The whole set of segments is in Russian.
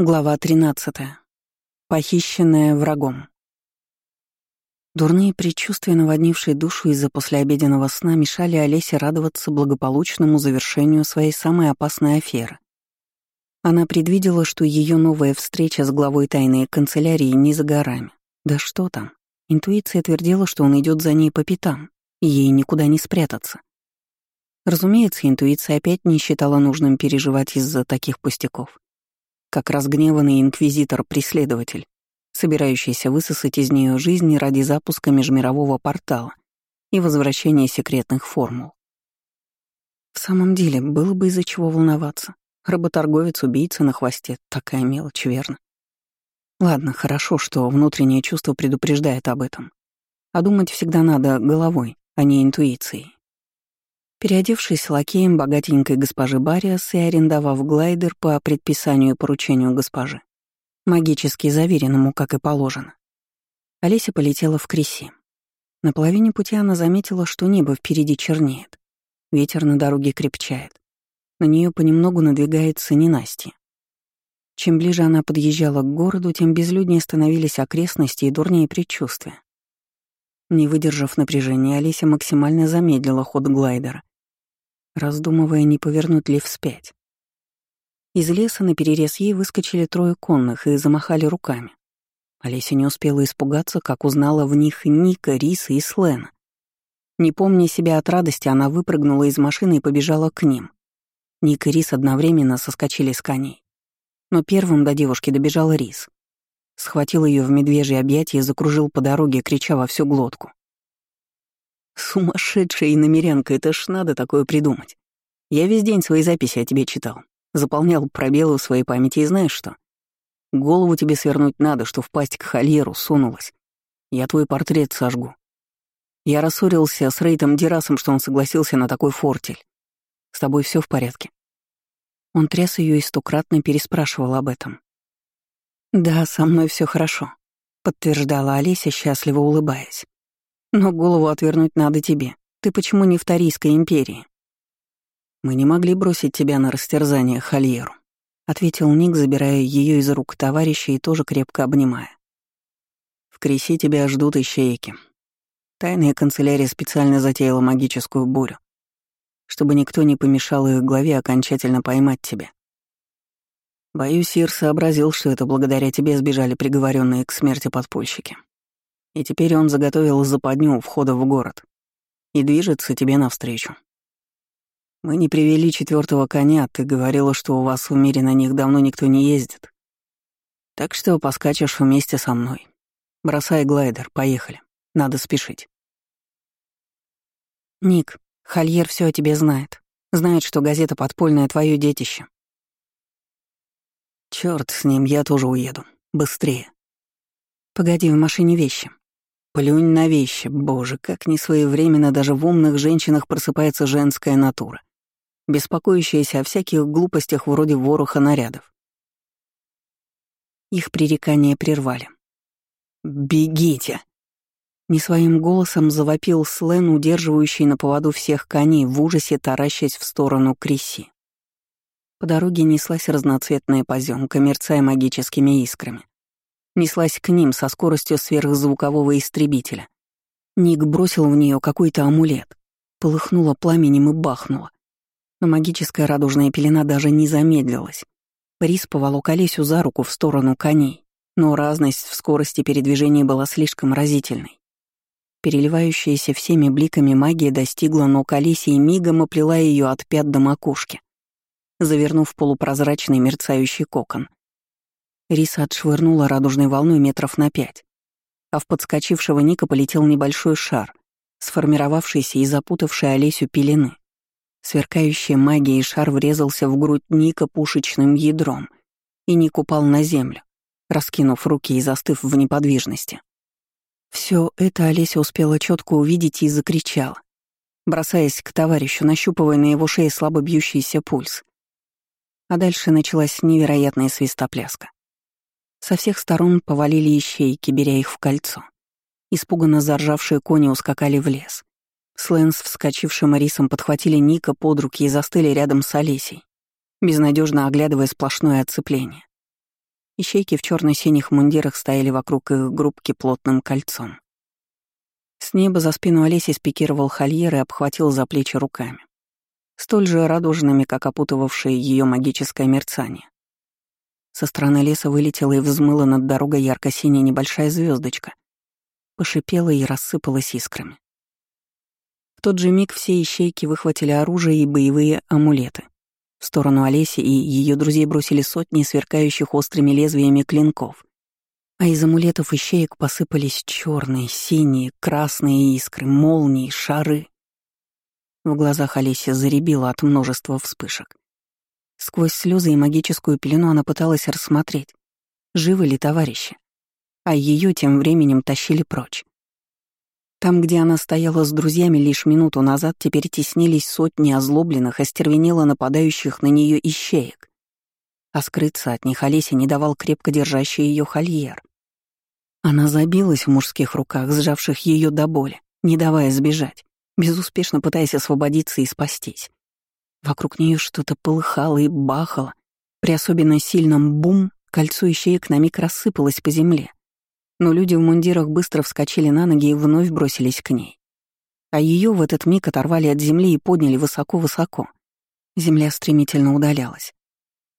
Глава 13. Похищенная врагом. Дурные предчувствия, наводнившие душу из-за послеобеденного сна, мешали Олесе радоваться благополучному завершению своей самой опасной аферы. Она предвидела, что ее новая встреча с главой тайной канцелярии не за горами. Да что там? Интуиция твердила, что он идет за ней по пятам, и ей никуда не спрятаться. Разумеется, интуиция опять не считала нужным переживать из-за таких пустяков как разгневанный инквизитор-преследователь, собирающийся высосать из нее жизнь ради запуска межмирового портала и возвращения секретных формул. В самом деле, было бы из-за чего волноваться. Работорговец-убийца на хвосте — такая мелочь, верно? Ладно, хорошо, что внутреннее чувство предупреждает об этом. А думать всегда надо головой, а не интуицией. Переодевшись лакеем богатенькой госпожи Бариас и арендовав глайдер по предписанию и поручению госпожи, магически заверенному, как и положено, Олеся полетела в Креси. На половине пути она заметила, что небо впереди чернеет. Ветер на дороге крепчает. На нее понемногу надвигается ненастье. Чем ближе она подъезжала к городу, тем безлюднее становились окрестности и дурнее предчувствия. Не выдержав напряжения, Олеся максимально замедлила ход глайдера раздумывая, не повернуть ли вспять. Из леса на перерез ей выскочили трое конных и замахали руками. Олеся не успела испугаться, как узнала в них Ника, Риса и Слена. Не помня себя от радости, она выпрыгнула из машины и побежала к ним. Ник и Рис одновременно соскочили с коней. Но первым до девушки добежал Рис. Схватил ее в медвежье объятие и закружил по дороге, крича во всю глотку. Сумасшедшая иномерянка, это ж надо такое придумать. Я весь день свои записи о тебе читал, заполнял пробелы в своей памяти и знаешь что? Голову тебе свернуть надо, что в пасть к хольеру сунулась. Я твой портрет сожгу. Я рассорился с Рейтом Дерасом, что он согласился на такой фортель. С тобой все в порядке?» Он тряс ее и стократно переспрашивал об этом. «Да, со мной все хорошо», — подтверждала Олеся, счастливо улыбаясь. Но голову отвернуть надо тебе. Ты почему не в Тарийской империи? Мы не могли бросить тебя на растерзание Хольеру, ответил Ник, забирая ее из рук товарища и тоже крепко обнимая. В Креси тебя ждут ищейки. Тайная канцелярия специально затеяла магическую бурю, чтобы никто не помешал их главе окончательно поймать тебя. Боюсь, Ир сообразил, что это благодаря тебе сбежали приговоренные к смерти подпольщики. И теперь он заготовил западню у входа в город и движется тебе навстречу. Мы не привели четвертого коня, ты говорила, что у вас в мире на них давно никто не ездит. Так что поскачешь вместе со мной. Бросай глайдер, поехали. Надо спешить. Ник, Хольер все о тебе знает. Знает, что газета подпольная твое детище. Черт с ним, я тоже уеду. Быстрее. Погоди, в машине вещи. Плюнь на вещи, боже, как несвоевременно даже в умных женщинах просыпается женская натура, беспокоящаяся о всяких глупостях вроде вороха нарядов. Их пререкания прервали. «Бегите!» Не своим голосом завопил Слен, удерживающий на поводу всех коней, в ужасе таращась в сторону Криси. По дороге неслась разноцветная поземка, мерцая магическими искрами неслась к ним со скоростью сверхзвукового истребителя. Ник бросил в нее какой-то амулет, полыхнуло пламенем и бахнуло. Но магическая радужная пелена даже не замедлилась. Рис поволок Олесю за руку в сторону коней, но разность в скорости передвижения была слишком разительной. Переливающаяся всеми бликами магия достигла ног Олеси и мигом оплела ее от пят до макушки, завернув полупрозрачный мерцающий кокон. Риса отшвырнула радужной волной метров на пять, а в подскочившего Ника полетел небольшой шар, сформировавшийся и запутавший Олесю пелены. Сверкающая магией шар врезался в грудь Ника пушечным ядром, и Ник упал на землю, раскинув руки и застыв в неподвижности. Все это Олеся успела четко увидеть и закричала, бросаясь к товарищу, нащупывая на его шее слабо бьющийся пульс. А дальше началась невероятная свистопляска. Со всех сторон повалили ищейки, беря их в кольцо. Испуганно заржавшие кони ускакали в лес. Слэн с вскочившим Рисом подхватили Ника под руки и застыли рядом с Олесей, безнадежно оглядывая сплошное отцепление. Ищейки в черно синих мундирах стояли вокруг их группки плотным кольцом. С неба за спину Олеси спикировал Хольер и обхватил за плечи руками. Столь же радужными, как опутывавшее ее магическое мерцание. Со стороны леса вылетела и взмыла над дорогой ярко-синяя небольшая звездочка, Пошипела и рассыпалась искрами. В тот же миг все ищейки выхватили оружие и боевые амулеты. В сторону Олеси и ее друзей бросили сотни сверкающих острыми лезвиями клинков. А из амулетов ищеек посыпались черные, синие, красные искры, молнии, шары. В глазах Олеси заребило от множества вспышек. Сквозь слезы и магическую пелену она пыталась рассмотреть, живы ли товарищи, а ее тем временем тащили прочь. Там, где она стояла с друзьями лишь минуту назад, теперь теснились сотни озлобленных, остервенело нападающих на нее ищеек. А скрыться от них Олеся не давал крепко держащий ее хольер. Она забилась в мужских руках, сжавших ее до боли, не давая сбежать, безуспешно пытаясь освободиться и спастись. Вокруг нее что-то полыхало и бахало. При особенно сильном бум кольцо ищеек на миг рассыпалось по земле, но люди в мундирах быстро вскочили на ноги и вновь бросились к ней. А ее в этот миг оторвали от земли и подняли высоко-высоко. Земля стремительно удалялась.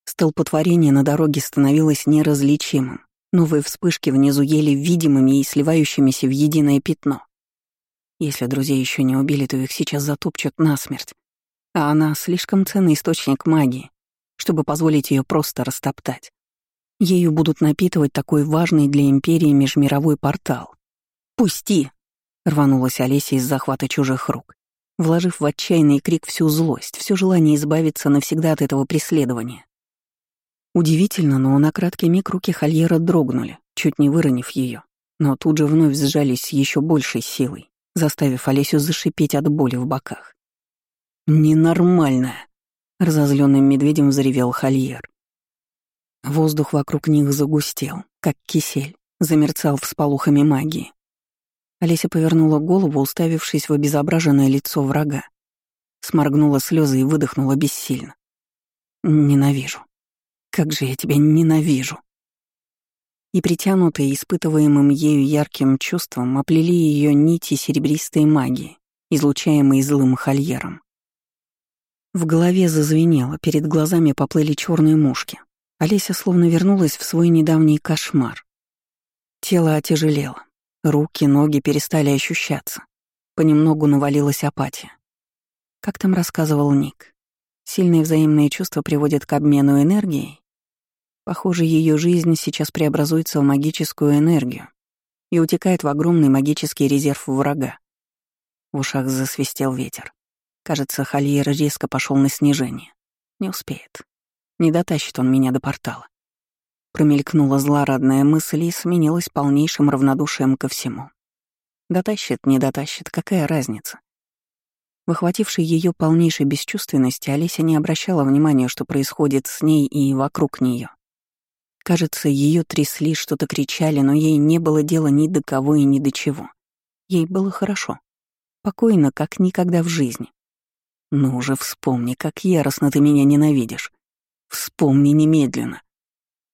Столпотворение на дороге становилось неразличимым. Новые вспышки внизу еле видимыми и сливающимися в единое пятно. Если друзей еще не убили, то их сейчас затопчут насмерть. А она — слишком ценный источник магии, чтобы позволить ее просто растоптать. Ею будут напитывать такой важный для Империи межмировой портал. «Пусти!» — рванулась Олеся из захвата чужих рук, вложив в отчаянный крик всю злость, все желание избавиться навсегда от этого преследования. Удивительно, но на краткий миг руки Хольера дрогнули, чуть не выронив ее, но тут же вновь сжались еще большей силой, заставив Олесю зашипеть от боли в боках. «Ненормальная!» — разозленным медведем взревел Хольер. Воздух вокруг них загустел, как кисель, замерцал всполухами магии. Олеся повернула голову, уставившись в обезображенное лицо врага. Сморгнула слезы и выдохнула бессильно. «Ненавижу. Как же я тебя ненавижу!» И притянутые испытываемым ею ярким чувством оплели ее нити серебристой магии, излучаемой злым хольером. В голове зазвенело, перед глазами поплыли черные мушки. Олеся словно вернулась в свой недавний кошмар. Тело отяжелело, руки, ноги перестали ощущаться. Понемногу навалилась апатия. Как там рассказывал Ник, сильные взаимные чувства приводят к обмену энергией. Похоже, ее жизнь сейчас преобразуется в магическую энергию и утекает в огромный магический резерв врага. В ушах засвистел ветер. Кажется, Хольер резко пошел на снижение. Не успеет. Не дотащит он меня до портала. Промелькнула злорадная мысль и сменилась полнейшим равнодушием ко всему. Дотащит, не дотащит, какая разница? Выхватившей ее полнейшей бесчувственности, Олеся не обращала внимания, что происходит с ней и вокруг нее. Кажется, ее трясли, что-то кричали, но ей не было дела ни до кого и ни до чего. Ей было хорошо. Покойно, как никогда в жизни. Ну уже вспомни, как яростно ты меня ненавидишь. Вспомни немедленно.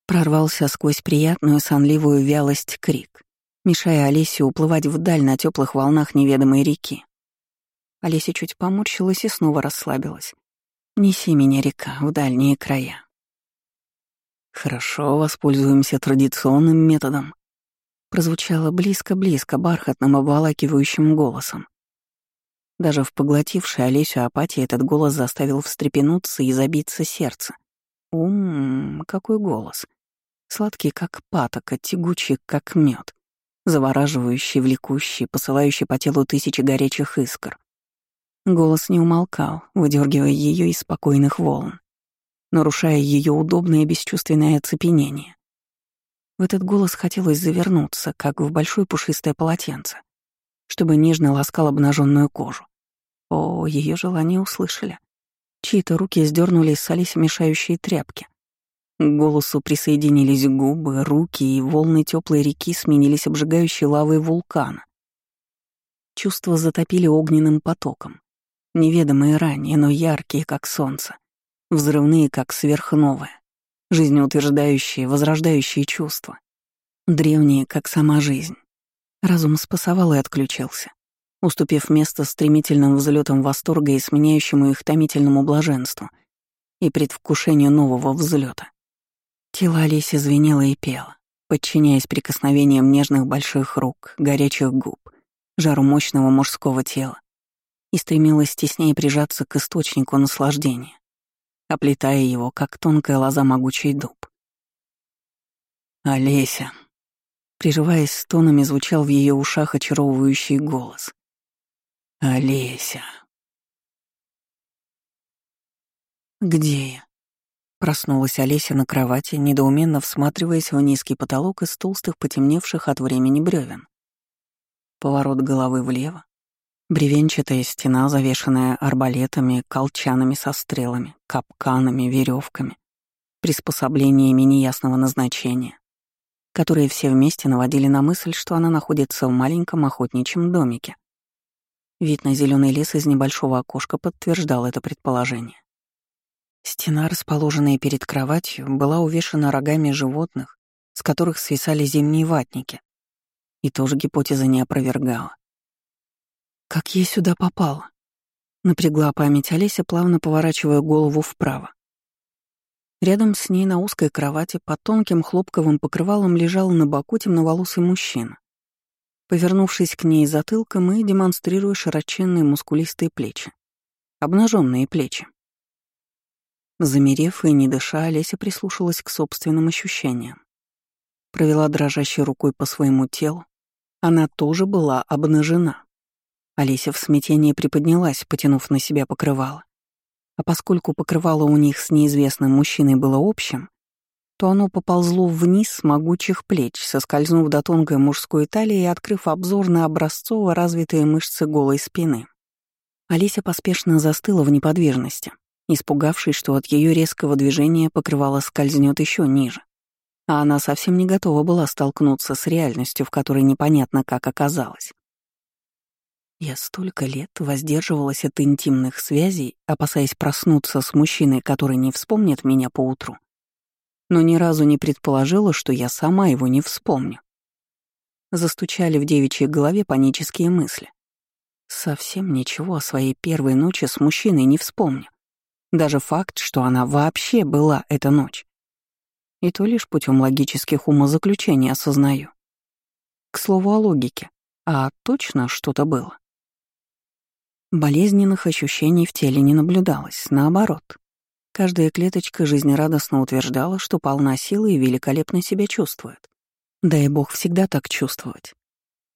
Прорвался сквозь приятную сонливую вялость крик, мешая Олесе уплывать вдаль на теплых волнах неведомой реки. Олеся чуть поморщилась и снова расслабилась. «Неси меня, река, в дальние края». «Хорошо, воспользуемся традиционным методом», прозвучало близко-близко бархатным обволакивающим голосом. Даже в поглотившей Олесю апатии этот голос заставил встрепенуться и забиться сердце. Ум, какой голос. Сладкий, как патока, тягучий, как мед, завораживающий, влекущий, посылающий по телу тысячи горячих искр. Голос не умолкал, выдергивая ее из спокойных волн, нарушая ее удобное бесчувственное оцепенение. В этот голос хотелось завернуться, как в большое пушистое полотенце, чтобы нежно ласкал обнаженную кожу. О, ее желание услышали. Чьи-то руки сдернули с Алиси мешающие тряпки. К голосу присоединились губы, руки, и волны теплой реки сменились обжигающей лавой вулкана. Чувства затопили огненным потоком. Неведомые ранее, но яркие, как солнце. Взрывные, как сверхновые. жизнеутверждающие, возрождающие чувства. Древние, как сама жизнь. Разум спасовал и отключился, уступив место стремительным взлетам восторга и сменяющему их томительному блаженству и предвкушению нового взлета. Тело Олеси звенело и пело, подчиняясь прикосновениям нежных больших рук, горячих губ, жару мощного мужского тела, и стремилась теснее прижаться к источнику наслаждения, оплетая его, как тонкая лоза могучий дуб. «Олеся!» Приживаясь с тонами, звучал в ее ушах очаровывающий голос. «Олеся!» «Где я?» Проснулась Олеся на кровати, недоуменно всматриваясь в низкий потолок из толстых, потемневших от времени бревен. Поворот головы влево, Бревенчатая стена, завешенная арбалетами, колчанами со стрелами, капканами, веревками, приспособлениями неясного назначения, которые все вместе наводили на мысль, что она находится в маленьком охотничьем домике. Вид на зеленый лес из небольшого окошка подтверждал это предположение. Стена, расположенная перед кроватью, была увешана рогами животных, с которых свисали зимние ватники. И тоже гипотеза не опровергала. Как я сюда попала? Напрягла память Олеся, плавно поворачивая голову вправо. Рядом с ней на узкой кровати под тонким хлопковым покрывалом лежал на боку темноволосый мужчина. Повернувшись к ней затылком и демонстрируя широченные мускулистые плечи. Обнаженные плечи. Замерев и не дыша, Олеся прислушалась к собственным ощущениям. Провела дрожащей рукой по своему телу. Она тоже была обнажена. Олеся в смятении приподнялась, потянув на себя покрывало. А поскольку покрывало у них с неизвестным мужчиной было общим, то оно поползло вниз с могучих плеч, соскользнув до тонкой мужской талии и открыв обзор на образцово развитые мышцы голой спины. Олеся поспешно застыла в неподвижности, испугавшись, что от ее резкого движения покрывало скользнет еще ниже. А она совсем не готова была столкнуться с реальностью, в которой непонятно как оказалась. Я столько лет воздерживалась от интимных связей, опасаясь проснуться с мужчиной, который не вспомнит меня поутру. Но ни разу не предположила, что я сама его не вспомню. Застучали в девичьей голове панические мысли. Совсем ничего о своей первой ночи с мужчиной не вспомню. Даже факт, что она вообще была эта ночь. И то лишь путем логических умозаключений осознаю. К слову о логике. А точно что-то было? Болезненных ощущений в теле не наблюдалось, наоборот. Каждая клеточка жизнерадостно утверждала, что полна силы и великолепно себя чувствует. Дай бог всегда так чувствовать.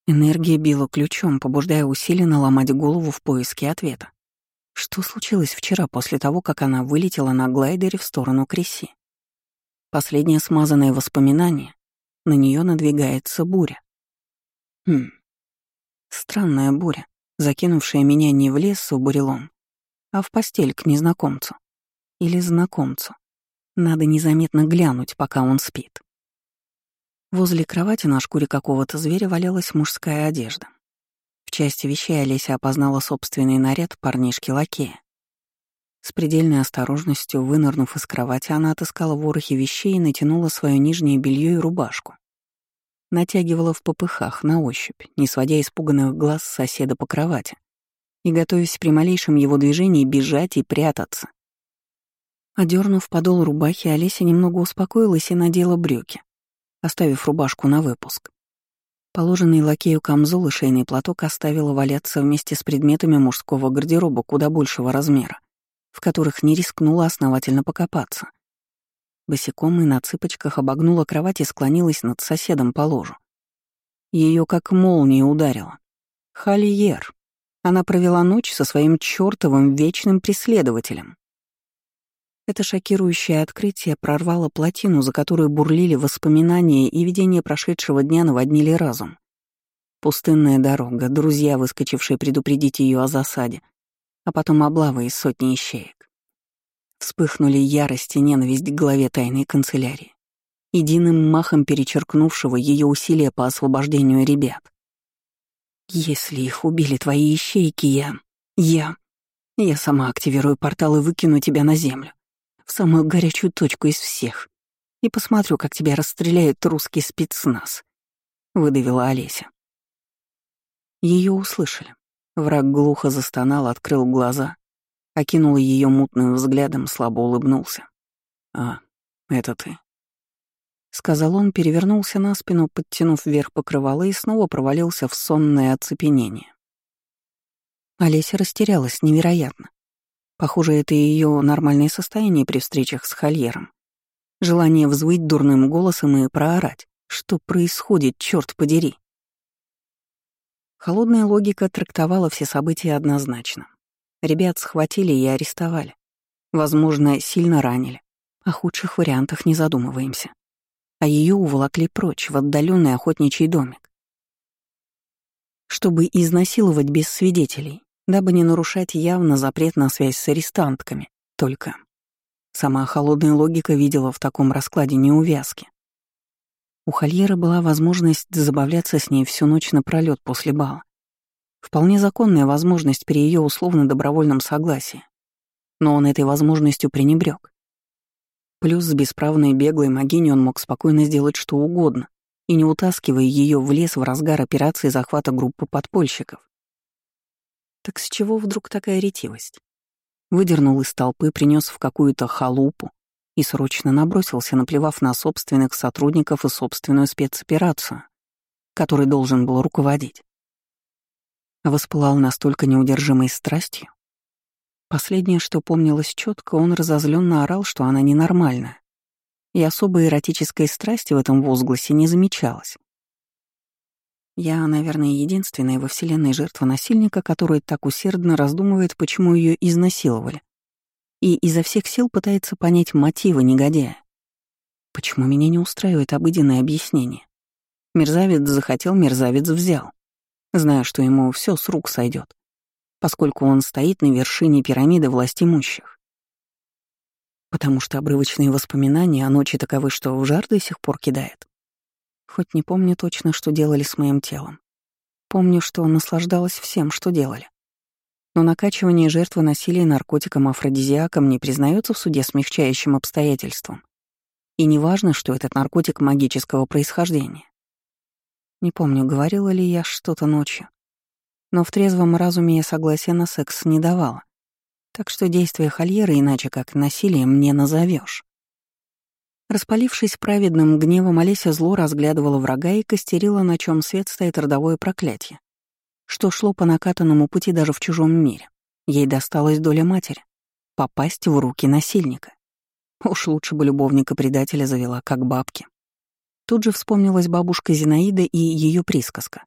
Энергия била ключом, побуждая усиленно ломать голову в поиске ответа. Что случилось вчера после того, как она вылетела на глайдере в сторону Креси? Последнее смазанное воспоминание. На нее надвигается буря. Хм. Странная буря закинувшая меня не в лес с бурелом, а в постель к незнакомцу. Или знакомцу. Надо незаметно глянуть, пока он спит. Возле кровати на шкуре какого-то зверя валялась мужская одежда. В части вещей Олеся опознала собственный наряд парнишки-лакея. С предельной осторожностью, вынырнув из кровати, она отыскала ворохи вещей и натянула свое нижнее белье и рубашку натягивала в попыхах на ощупь, не сводя испуганных глаз соседа по кровати и готовясь при малейшем его движении бежать и прятаться. Одернув подол рубахи, Олеся немного успокоилась и надела брюки, оставив рубашку на выпуск. Положенный лакею камзол и шейный платок оставила валяться вместе с предметами мужского гардероба куда большего размера, в которых не рискнула основательно покопаться. Босиком и на цыпочках обогнула кровать и склонилась над соседом по ложу. Ее как молния ударила. Хольер. Она провела ночь со своим чертовым вечным преследователем. Это шокирующее открытие прорвало плотину, за которую бурлили воспоминания и видения прошедшего дня наводнили разум. Пустынная дорога, друзья, выскочившие предупредить ее о засаде, а потом облава из сотни ищеек. Вспыхнули ярость и ненависть к главе тайной канцелярии, единым махом перечеркнувшего ее усилия по освобождению ребят. «Если их убили твои ищейки, я... я... Я сама активирую портал и выкину тебя на землю, в самую горячую точку из всех, и посмотрю, как тебя расстреляет русский спецназ», — выдавила Олеся. Ее услышали. Враг глухо застонал, открыл глаза, окинул ее мутным взглядом, слабо улыбнулся. «А, это ты», — сказал он, перевернулся на спину, подтянув вверх покрывало и снова провалился в сонное оцепенение. Олеся растерялась невероятно. Похоже, это ее нормальное состояние при встречах с Хольером. Желание взвыть дурным голосом и проорать. Что происходит, черт подери? Холодная логика трактовала все события однозначно. Ребят схватили и арестовали. Возможно, сильно ранили. О худших вариантах не задумываемся. А ее уволокли прочь, в отдаленный охотничий домик. Чтобы изнасиловать без свидетелей, дабы не нарушать явно запрет на связь с арестантками. Только сама холодная логика видела в таком раскладе неувязки. У Хольера была возможность забавляться с ней всю ночь напролёт после бала. Вполне законная возможность при ее условно-добровольном согласии. Но он этой возможностью пренебрег. Плюс с бесправной беглой могиней он мог спокойно сделать что угодно, и не утаскивая ее в лес в разгар операции захвата группы подпольщиков. Так с чего вдруг такая ретивость? Выдернул из толпы, принес в какую-то халупу, и срочно набросился, наплевав на собственных сотрудников и собственную спецоперацию, который должен был руководить. Воспылал настолько неудержимой страстью. Последнее, что помнилось четко, он разозленно орал, что она ненормальная. И особой эротической страсти в этом возгласе не замечалось. Я, наверное, единственная во Вселенной жертва насильника, которая так усердно раздумывает, почему ее изнасиловали и изо всех сил пытается понять мотивы негодяя. Почему меня не устраивает обыденное объяснение? Мерзавец захотел, мерзавец взял, зная, что ему все с рук сойдет, поскольку он стоит на вершине пирамиды властимущих. Потому что обрывочные воспоминания о ночи таковы, что в жар до сих пор кидает. Хоть не помню точно, что делали с моим телом. Помню, что наслаждалась всем, что делали. Но накачивание жертвы насилия наркотиком-афродизиаком не признается в суде смягчающим обстоятельством. И не важно, что этот наркотик магического происхождения. Не помню, говорила ли я что-то ночью. Но в трезвом разуме я согласия на секс не давала. Так что действия Хольера иначе как насилием не назовешь. Распалившись праведным гневом, Олеся зло разглядывала врага и костерила, на чем свет стоит родовое проклятие что шло по накатанному пути даже в чужом мире. Ей досталась доля матери — попасть в руки насильника. Уж лучше бы любовника-предателя завела, как бабки. Тут же вспомнилась бабушка Зинаида и ее присказка.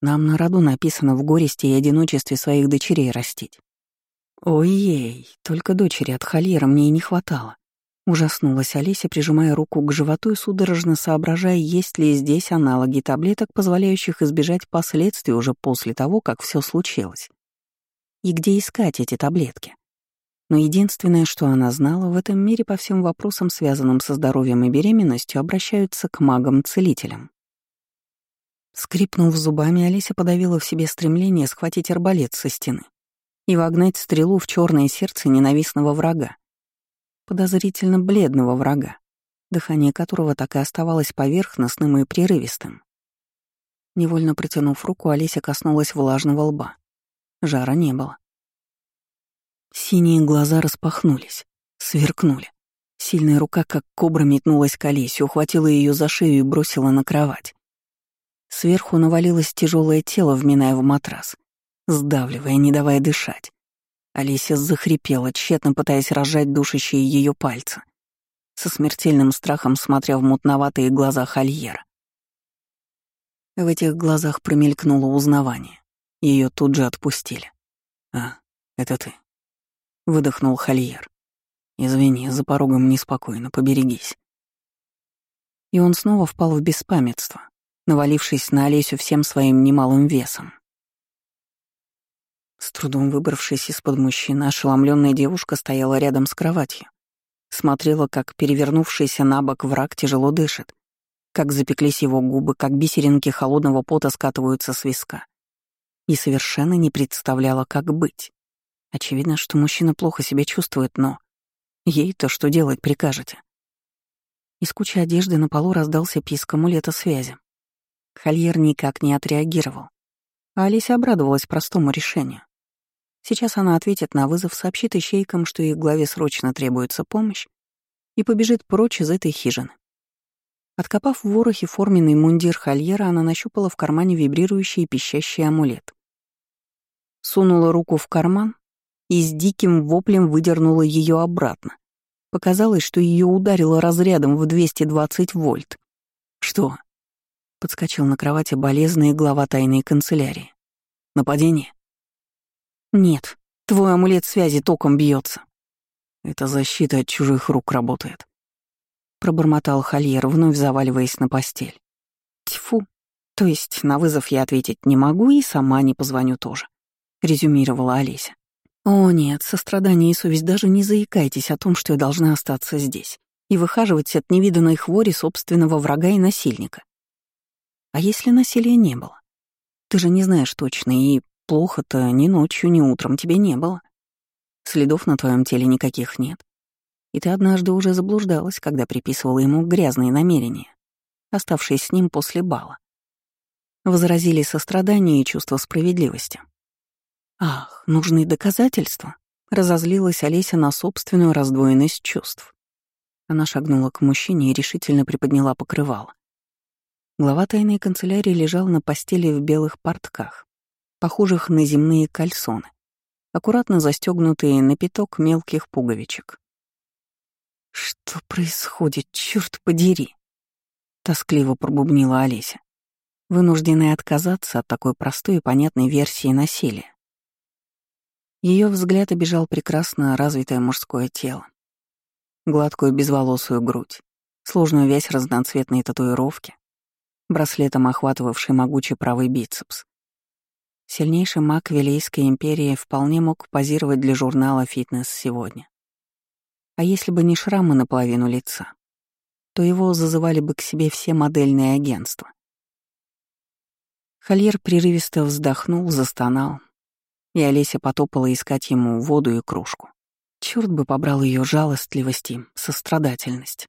Нам на роду написано в горести и одиночестве своих дочерей растить. Ой-ей, только дочери от холера мне и не хватало. Ужаснулась Олеся, прижимая руку к животу и судорожно соображая, есть ли здесь аналоги таблеток, позволяющих избежать последствий уже после того, как все случилось. И где искать эти таблетки? Но единственное, что она знала, в этом мире по всем вопросам, связанным со здоровьем и беременностью, обращаются к магам-целителям. Скрипнув зубами, Олеся подавила в себе стремление схватить арбалет со стены и вогнать стрелу в черное сердце ненавистного врага, подозрительно бледного врага, дыхание которого так и оставалось поверхностным и прерывистым. Невольно протянув руку, Олеся коснулась влажного лба. Жара не было. Синие глаза распахнулись, сверкнули. Сильная рука, как кобра, метнулась к Олесе, ухватила ее за шею и бросила на кровать. Сверху навалилось тяжелое тело, вминая в матрас, сдавливая, не давая дышать. Алисия захрипела, тщетно пытаясь разжать душащие ее пальцы, со смертельным страхом смотря в мутноватые глаза Хольера. В этих глазах промелькнуло узнавание. Ее тут же отпустили. «А, это ты», — выдохнул Хольер. «Извини, за порогом неспокойно, поберегись». И он снова впал в беспамятство, навалившись на Олесю всем своим немалым весом. С трудом выбравшись из-под мужчины, ошеломленная девушка стояла рядом с кроватью. Смотрела, как перевернувшийся на бок враг тяжело дышит, как запеклись его губы, как бисеринки холодного пота скатываются с виска. И совершенно не представляла, как быть. Очевидно, что мужчина плохо себя чувствует, но... Ей-то что делать прикажете? Из кучи одежды на полу раздался писк амулета связи. Хольер никак не отреагировал. А Олеся обрадовалась простому решению. Сейчас она ответит на вызов, сообщит ищейкам, что их главе срочно требуется помощь, и побежит прочь из этой хижины. Откопав в ворохе форменный мундир Хольера, она нащупала в кармане вибрирующий и пищащий амулет. Сунула руку в карман и с диким воплем выдернула ее обратно. Показалось, что ее ударило разрядом в 220 вольт. «Что?» — подскочил на кровати болезный глава тайной канцелярии. «Нападение?» «Нет, твой амулет связи током бьется. «Это защита от чужих рук работает», — пробормотал Хольер, вновь заваливаясь на постель. «Тьфу, то есть на вызов я ответить не могу и сама не позвоню тоже», — резюмировала Олеся. «О нет, сострадание и совесть, даже не заикайтесь о том, что я должна остаться здесь и выхаживать от невиданной хвори собственного врага и насильника. А если насилия не было? Ты же не знаешь точно, и плохо-то ни ночью, ни утром тебе не было. Следов на твоем теле никаких нет. И ты однажды уже заблуждалась, когда приписывала ему грязные намерения, оставшись с ним после бала. Возразили сострадание и чувство справедливости. Ах, нужны доказательства. Разозлилась Олеся на собственную раздвоенность чувств. Она шагнула к мужчине и решительно приподняла покрывало. Глава тайной канцелярии лежал на постели в белых портках, похожих на земные кальсоны, аккуратно застегнутые на пяток мелких пуговичек. «Что происходит, черт подери?» — тоскливо пробубнила Олеся, вынужденная отказаться от такой простой и понятной версии насилия. Ее взгляд обижал прекрасно развитое мужское тело. Гладкую безволосую грудь, сложную вязь разноцветной татуировки, браслетом охватывавший могучий правый бицепс. Сильнейший маг Вилейской империи вполне мог позировать для журнала «Фитнес» сегодня. А если бы не шрамы наполовину лица, то его зазывали бы к себе все модельные агентства. Хольер прерывисто вздохнул, застонал, и Олеся потопала искать ему воду и кружку. Черт бы побрал ее жалостливость и сострадательность.